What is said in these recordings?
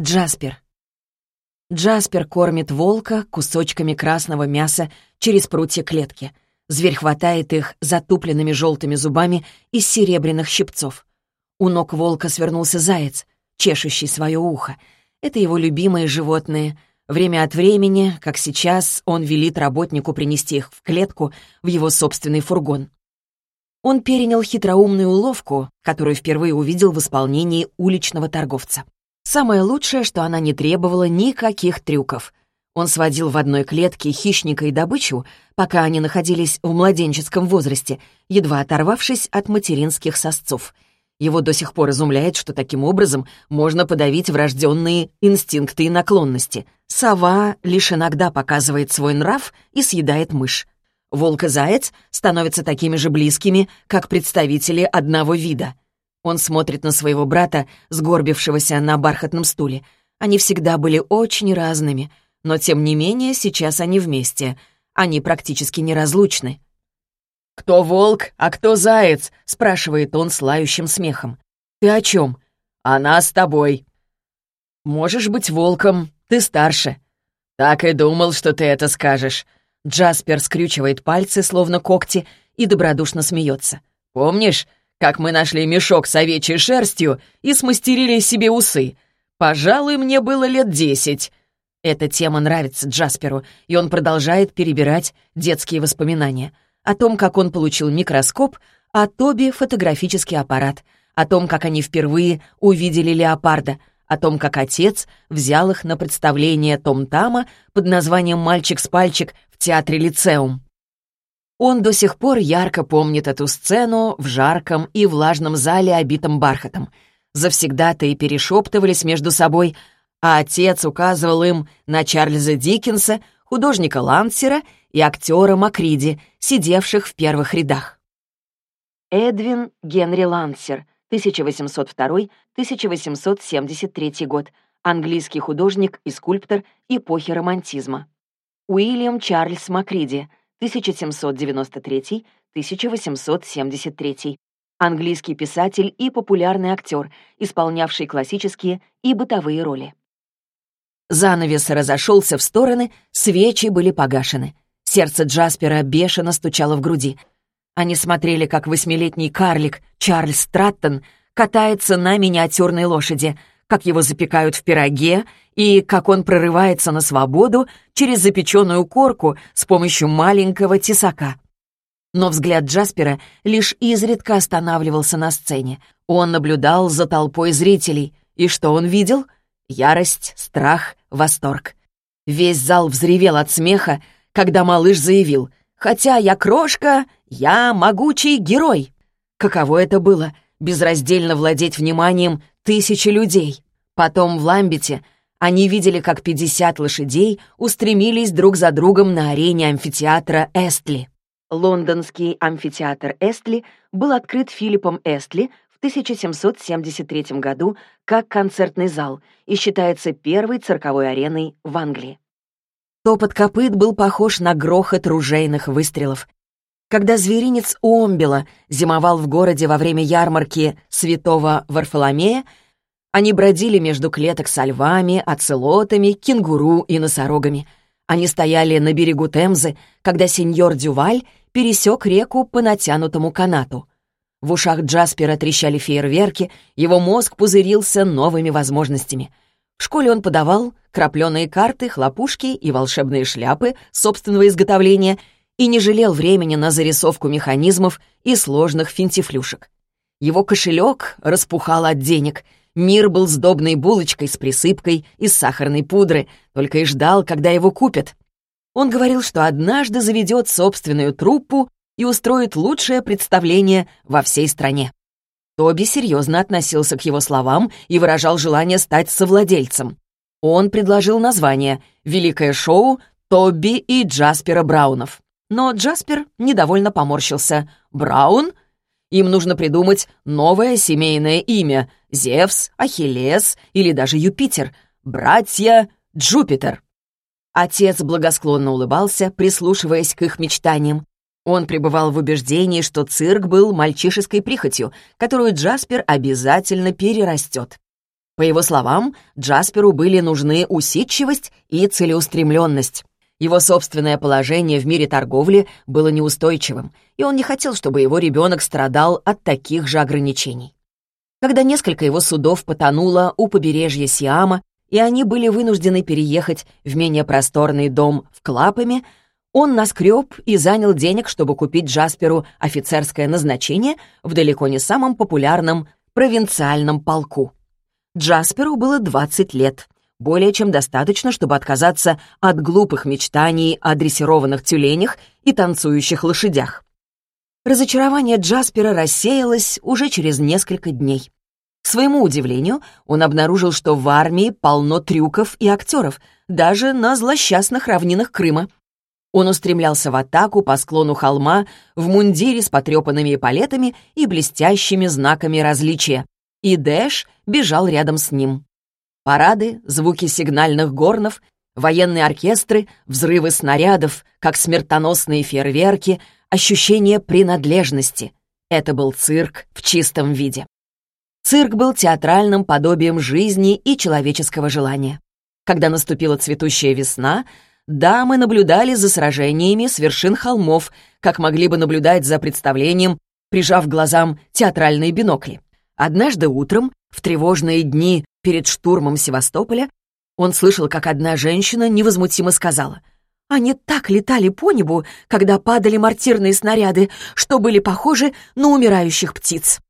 Джаспер. Джаспер кормит волка кусочками красного мяса через прутья клетки. Зверь хватает их затупленными желтыми зубами из серебряных щипцов. У ног волка свернулся заяц, чешущий свое ухо. Это его любимые животные. Время от времени, как сейчас, он велит работнику принести их в клетку в его собственный фургон. Он перенял хитроумную уловку, которую впервые увидел в исполнении уличного торговца. Самое лучшее, что она не требовала никаких трюков. Он сводил в одной клетке хищника и добычу, пока они находились в младенческом возрасте, едва оторвавшись от материнских сосцов. Его до сих пор изумляет, что таким образом можно подавить врожденные инстинкты и наклонности. Сова лишь иногда показывает свой нрав и съедает мышь. Волк и заяц становятся такими же близкими, как представители одного вида — он смотрит на своего брата, сгорбившегося на бархатном стуле. Они всегда были очень разными, но тем не менее сейчас они вместе. Они практически неразлучны. «Кто волк, а кто заяц?» — спрашивает он с лающим смехом. «Ты о чем?» «Она с тобой». «Можешь быть волком, ты старше». «Так и думал, что ты это скажешь». Джаспер скрючивает пальцы, словно когти, и добродушно смеется. «Помнишь, как мы нашли мешок с овечьей шерстью и смастерили себе усы. Пожалуй, мне было лет десять. Эта тема нравится Джасперу, и он продолжает перебирать детские воспоминания о том, как он получил микроскоп, а Тоби — фотографический аппарат, о том, как они впервые увидели леопарда, о том, как отец взял их на представление Том-Тама под названием «Мальчик с пальчик» в театре «Лицеум». Он до сих пор ярко помнит эту сцену в жарком и влажном зале, обитом бархатом. Завсегда-то и перешептывались между собой, а отец указывал им на Чарльза Диккенса, художника Лансера и актера Макриди, сидевших в первых рядах. Эдвин Генри Лансер, 1802-1873 год, английский художник и скульптор эпохи романтизма. Уильям Чарльз Макриди — 1793-1873. Английский писатель и популярный актер, исполнявший классические и бытовые роли. Занавес разошелся в стороны, свечи были погашены. Сердце Джаспера бешено стучало в груди. Они смотрели, как восьмилетний карлик Чарльз Страттон катается на миниатюрной лошади — как его запекают в пироге и как он прорывается на свободу через запеченную корку с помощью маленького тесака. Но взгляд Джаспера лишь изредка останавливался на сцене. Он наблюдал за толпой зрителей. И что он видел? Ярость, страх, восторг. Весь зал взревел от смеха, когда малыш заявил «Хотя я крошка, я могучий герой». Каково это было — безраздельно владеть вниманием тысячи людей. Потом в Ламбете они видели, как 50 лошадей устремились друг за другом на арене амфитеатра Эстли. Лондонский амфитеатр Эстли был открыт Филиппом Эстли в 1773 году как концертный зал и считается первой цирковой ареной в Англии. Топот копыт был похож на грохот ружейных выстрелов. Когда зверинец Уомбела зимовал в городе во время ярмарки святого Варфоломея, они бродили между клеток со львами, оцелотами, кенгуру и носорогами. Они стояли на берегу Темзы, когда сеньор Дюваль пересек реку по натянутому канату. В ушах Джаспера трещали фейерверки, его мозг пузырился новыми возможностями. В школе он подавал крапленые карты, хлопушки и волшебные шляпы собственного изготовления и не жалел времени на зарисовку механизмов и сложных финтифлюшек. Его кошелек распухал от денег — Мир был сдобной булочкой с присыпкой из сахарной пудры, только и ждал, когда его купят. Он говорил, что однажды заведет собственную труппу и устроит лучшее представление во всей стране. Тоби серьезно относился к его словам и выражал желание стать совладельцем. Он предложил название «Великое шоу Тоби и Джаспера Браунов». Но Джаспер недовольно поморщился. «Браун? Им нужно придумать новое семейное имя — Зевс, Ахиллес или даже Юпитер, братья Джупитер. Отец благосклонно улыбался, прислушиваясь к их мечтаниям. Он пребывал в убеждении, что цирк был мальчишеской прихотью, которую Джаспер обязательно перерастет. По его словам, Джасперу были нужны усидчивость и целеустремленность. Его собственное положение в мире торговли было неустойчивым, и он не хотел, чтобы его ребенок страдал от таких же ограничений. Когда несколько его судов потонуло у побережья Сиама, и они были вынуждены переехать в менее просторный дом в Клапами, он наскреб и занял денег, чтобы купить Джасперу офицерское назначение в далеко не самом популярном провинциальном полку. Джасперу было 20 лет, более чем достаточно, чтобы отказаться от глупых мечтаний о дрессированных тюленях и танцующих лошадях. Разочарование Джаспера рассеялось уже через несколько дней. К своему удивлению, он обнаружил, что в армии полно трюков и актеров, даже на злосчастных равнинах Крыма. Он устремлялся в атаку по склону холма в мундире с потрепанными эполетами и блестящими знаками различия, и Дэш бежал рядом с ним. Парады, звуки сигнальных горнов, военные оркестры, взрывы снарядов, как смертоносные фейерверки, ощущение принадлежности. Это был цирк в чистом виде. Цирк был театральным подобием жизни и человеческого желания. Когда наступила цветущая весна, дамы наблюдали за сражениями с вершин холмов, как могли бы наблюдать за представлением, прижав глазам театральные бинокли. Однажды утром, в тревожные дни перед штурмом Севастополя, он слышал, как одна женщина невозмутимо сказала, «Они так летали по небу, когда падали мортирные снаряды, что были похожи на умирающих птиц».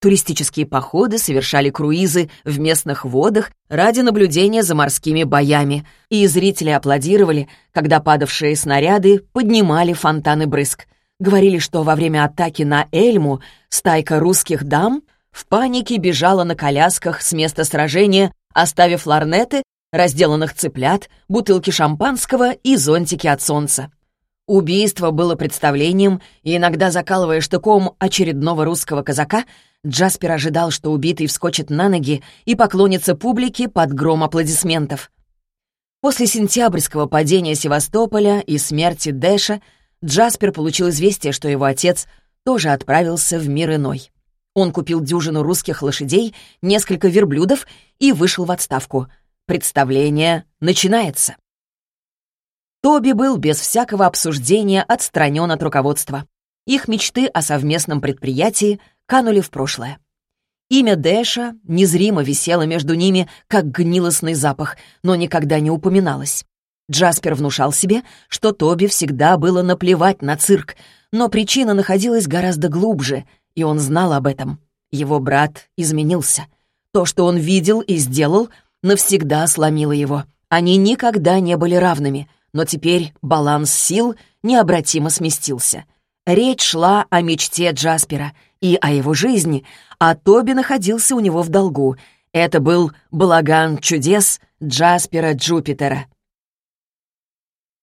Туристические походы совершали круизы в местных водах ради наблюдения за морскими боями, и зрители аплодировали, когда падавшие снаряды поднимали фонтаны брызг. Говорили, что во время атаки на Эльму стайка русских дам в панике бежала на колясках с места сражения, оставив ларнеты, разделанных цыплят, бутылки шампанского и зонтики от солнца. Убийство было представлением, и иногда закалывая штыком очередного русского казака, Джаспер ожидал, что убитый вскочит на ноги и поклонится публике под гром аплодисментов. После сентябрьского падения Севастополя и смерти Дэша Джаспер получил известие, что его отец тоже отправился в мир иной. Он купил дюжину русских лошадей, несколько верблюдов и вышел в отставку. Представление начинается. Тоби был без всякого обсуждения отстранен от руководства. Их мечты о совместном предприятии канули в прошлое. Имя Дэша незримо висело между ними, как гнилостный запах, но никогда не упоминалось. Джаспер внушал себе, что Тоби всегда было наплевать на цирк, но причина находилась гораздо глубже — и он знал об этом. Его брат изменился. То, что он видел и сделал, навсегда сломило его. Они никогда не были равными, но теперь баланс сил необратимо сместился. Речь шла о мечте Джаспера и о его жизни, а Тоби находился у него в долгу. Это был балаган чудес Джаспера Джупитера.